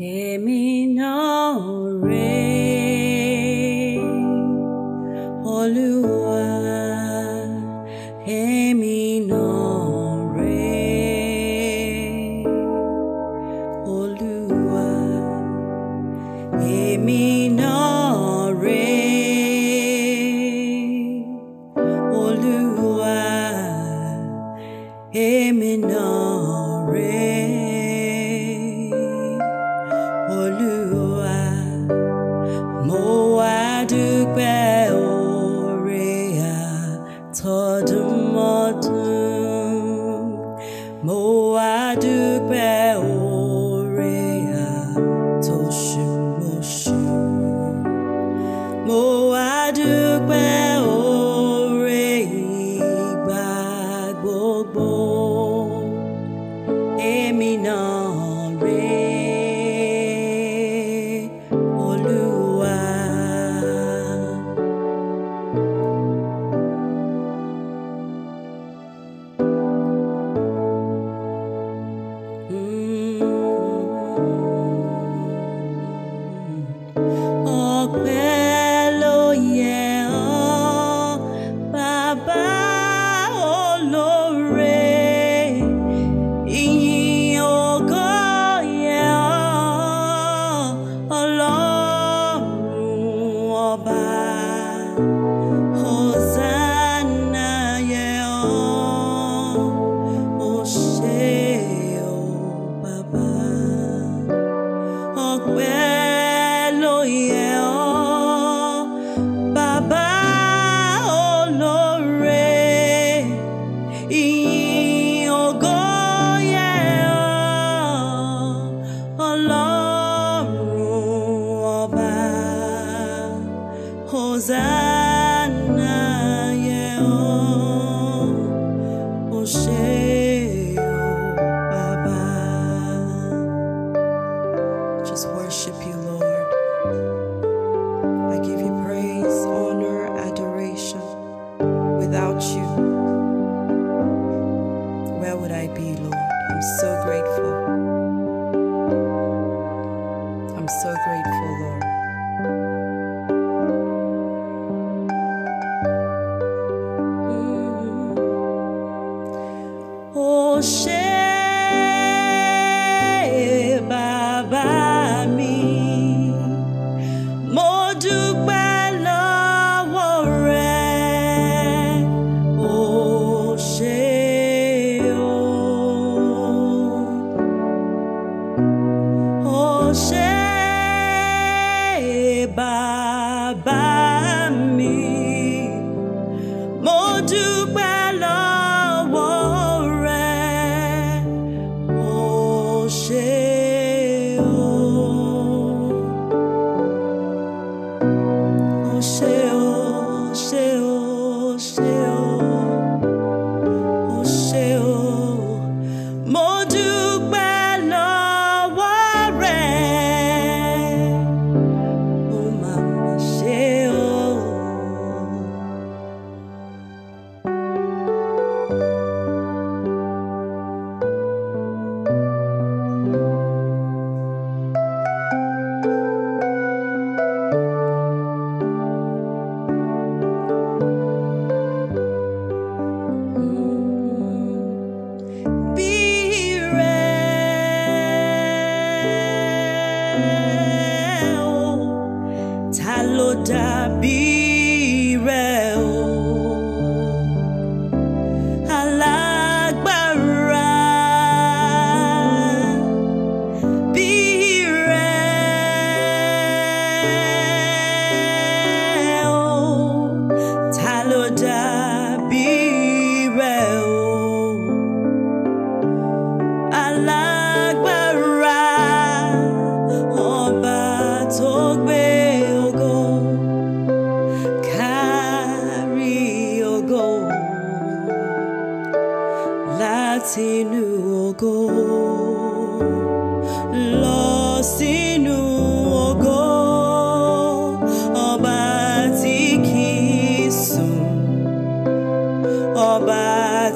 èmi náà oore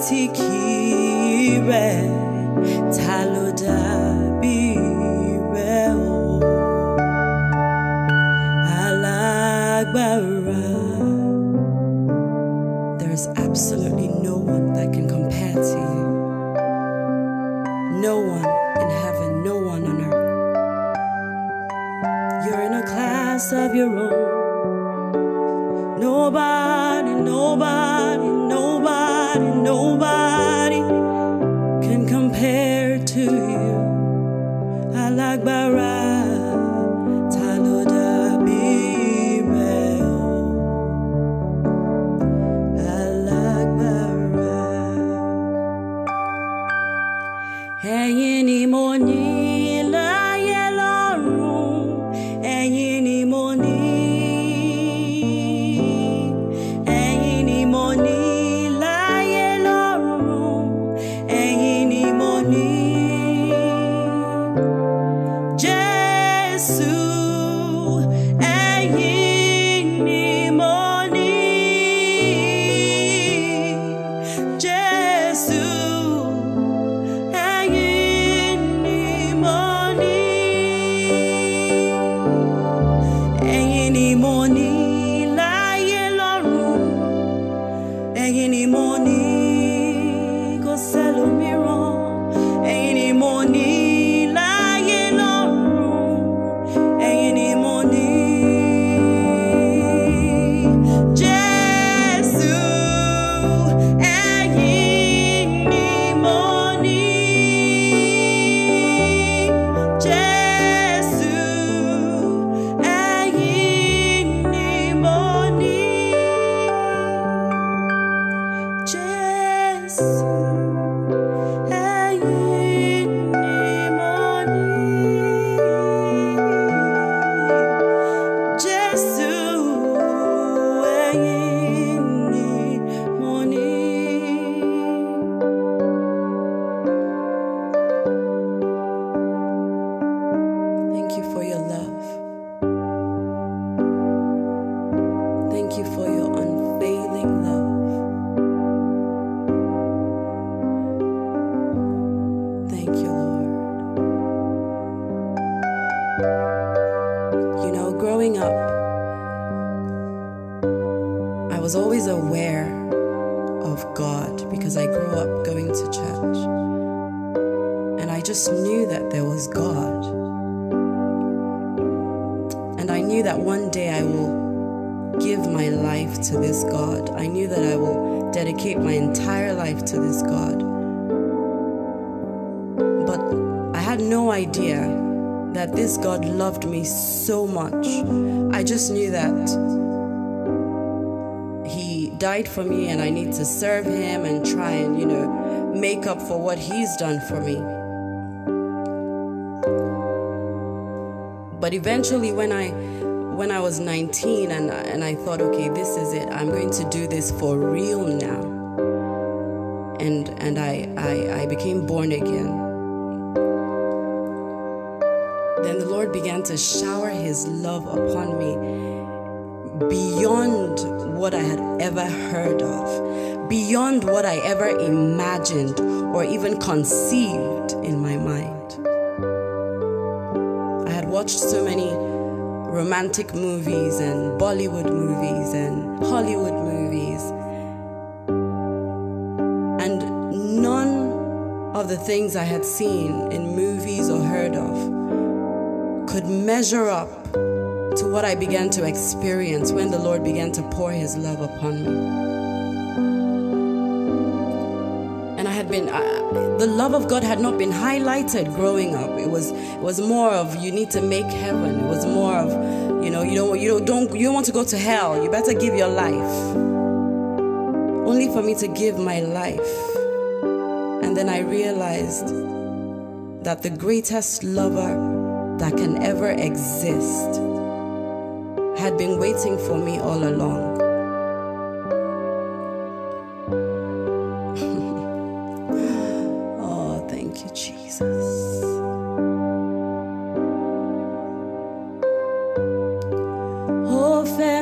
tí to this God. I knew that I will dedicate my entire life to this God. But I had no idea that this God loved me so much. I just knew that He died for me and I need to serve Him and try and, you know, make up for what He's done for me. But eventually, when I when I was 19 and and I thought, okay, this is it. I'm going to do this for real now. And and I I, I became born again. Then the Lord began to shower His love upon me beyond what I had ever heard of, beyond what I ever imagined or even conceived in my mind. I had watched so many romantic movies and Bollywood movies and Hollywood movies. And none of the things I had seen in movies or heard of could measure up to what I began to experience when the Lord began to pour His love upon me. Been, uh, the love of God had not been highlighted growing up. It was, it was more of you need to make heaven. It was more of, you know, you don't, you don't, don't, you don't want to go to hell. You better give your life. Only for me to give my life. And then I realized that the greatest lover that can ever exist had been waiting for me all along.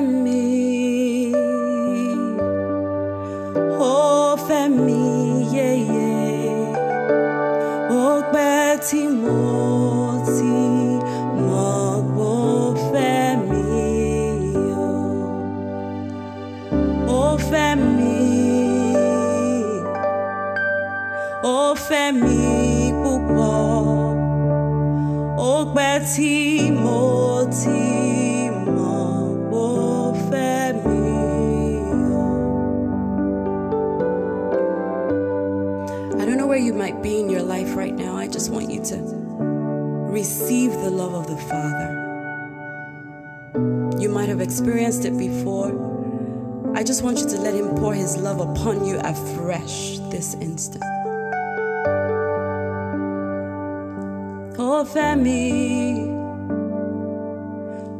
Oh, receive the love of the Father. You might have experienced it before. I just want you to let Him pour His love upon you afresh this instant. Oh, Femi.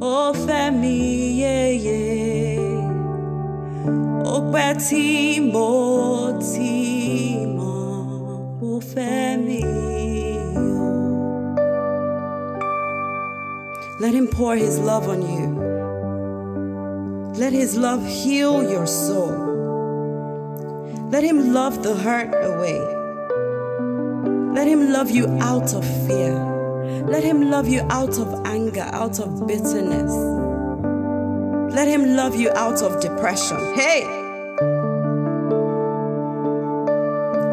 Oh, Femi, yeah, yeah. ó pẹ́ tí Let him pour his love on you. Let his love heal your soul. Let him love the hurt away. Let him love you out of fear. Let him love you out of anger, out of bitterness. Let him love you out of depression. Hey!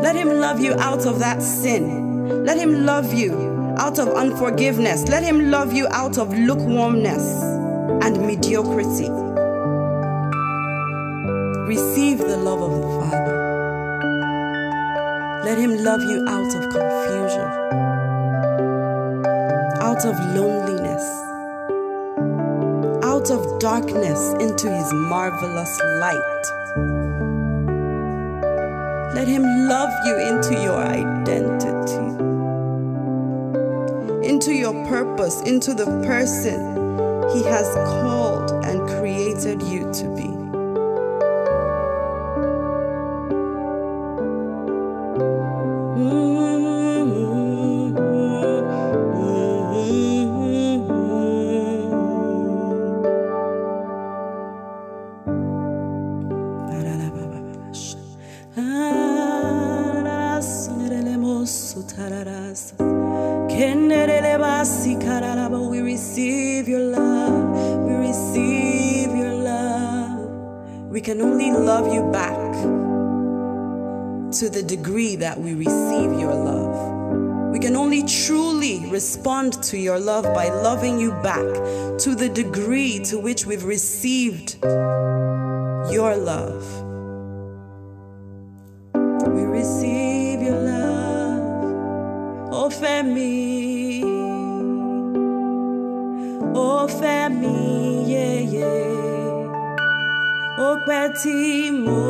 Let him love you out of that sin. Let him love you out of unforgiveness. Let him love you out of lukewarmness and mediocrity. Receive the love of the Father. Let him love you out of confusion, out of loneliness out of darkness into his marvelous light. Let him love you into your identity, into your purpose, into the person he has called and created you to be. Loving you back to the degree to which we've received your love. We receive your love, oh Femi, oh Femi, yeah, yeah. Ó pẹ́ tí mo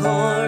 máa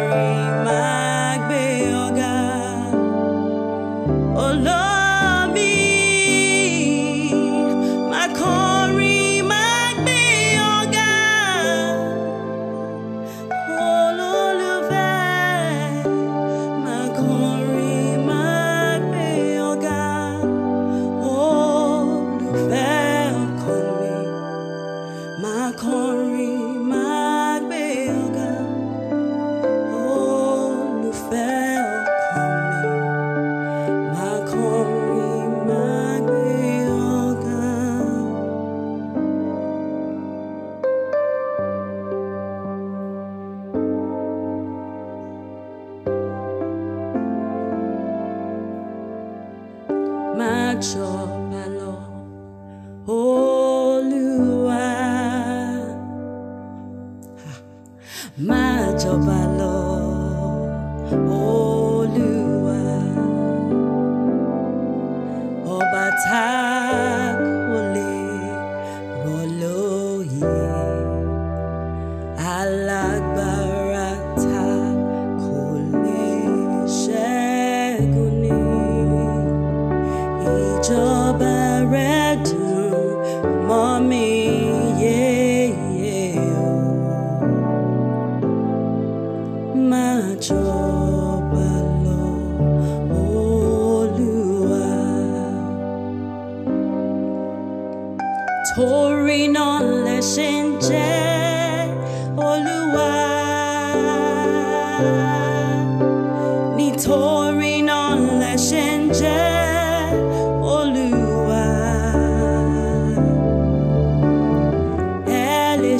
So bad.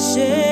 share.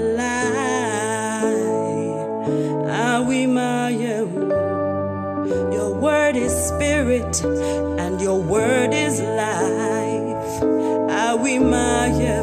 and your word is life. I admire.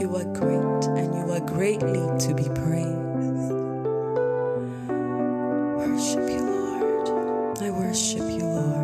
You are great and you are greatly to be praised. Worship you, Lord. I worship you, Lord.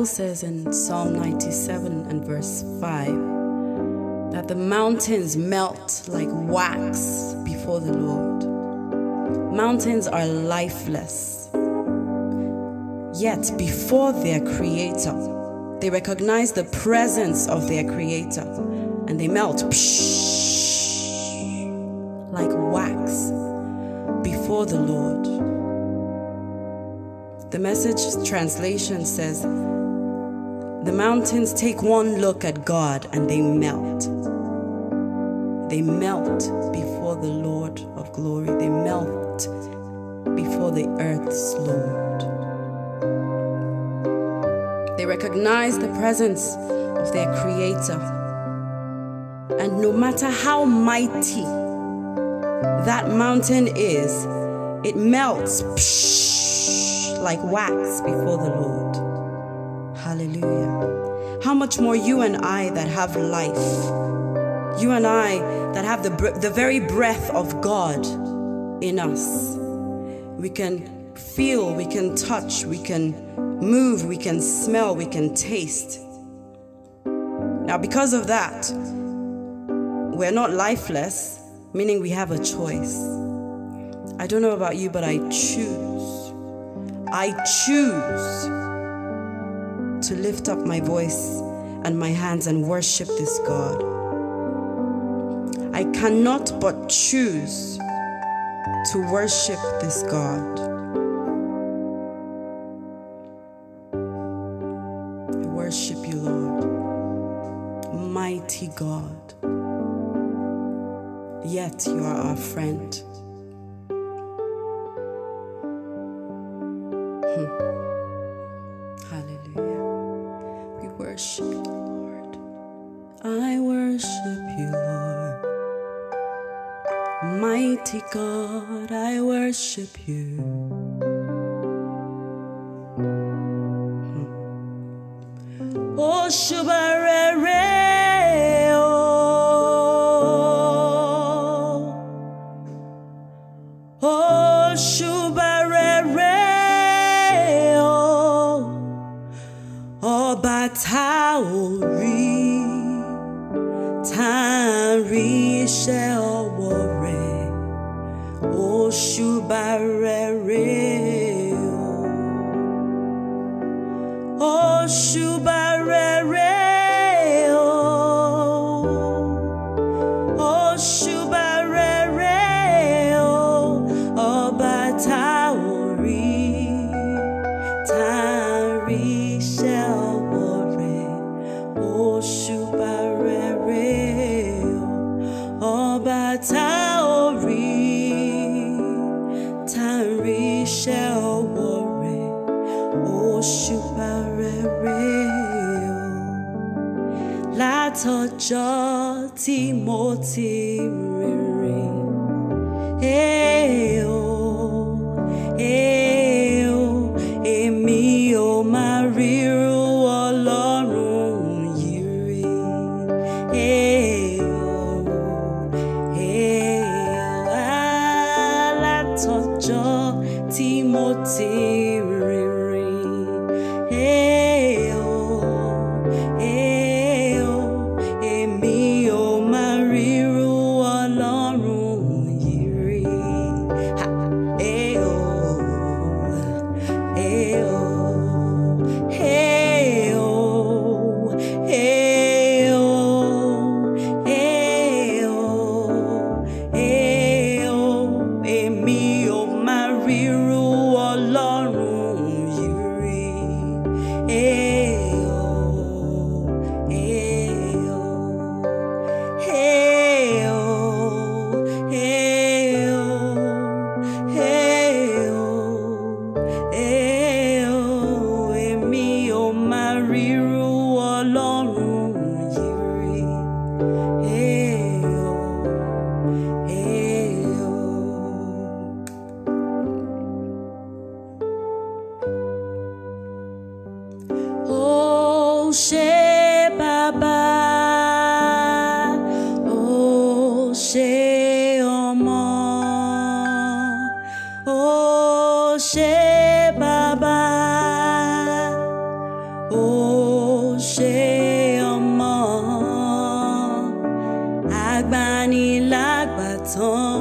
Bible says in Psalm 97 and verse 5 that the mountains melt like wax before the Lord. Mountains are lifeless, yet before their Creator, they recognize the presence of their Creator and they melt like wax before the Lord. The message translation says, The mountains take one look at God and they melt. They melt before the Lord of glory. They melt before the earth's Lord. They recognize the presence of their Creator. And no matter how mighty that mountain is, it melts like wax before the Lord. Hallelujah. How much more you and I that have life, you and I that have the, the very breath of God in us. We can feel, we can touch, we can move, we can smell, we can taste. Now, because of that, we're not lifeless, meaning we have a choice. I don't know about you, but I choose. I choose to lift up my voice and my hands and worship this God. I cannot but choose to worship this God. I worship you, Lord. Mighty God. Yet you are our friend. Hallelujah. Worship you, Lord. I worship you, Lord. Mighty God, I worship you. Hmm. Oh, Shubarere, látọjọ́ tí mo ti ṣé ọmọ, agbanilágbàtàn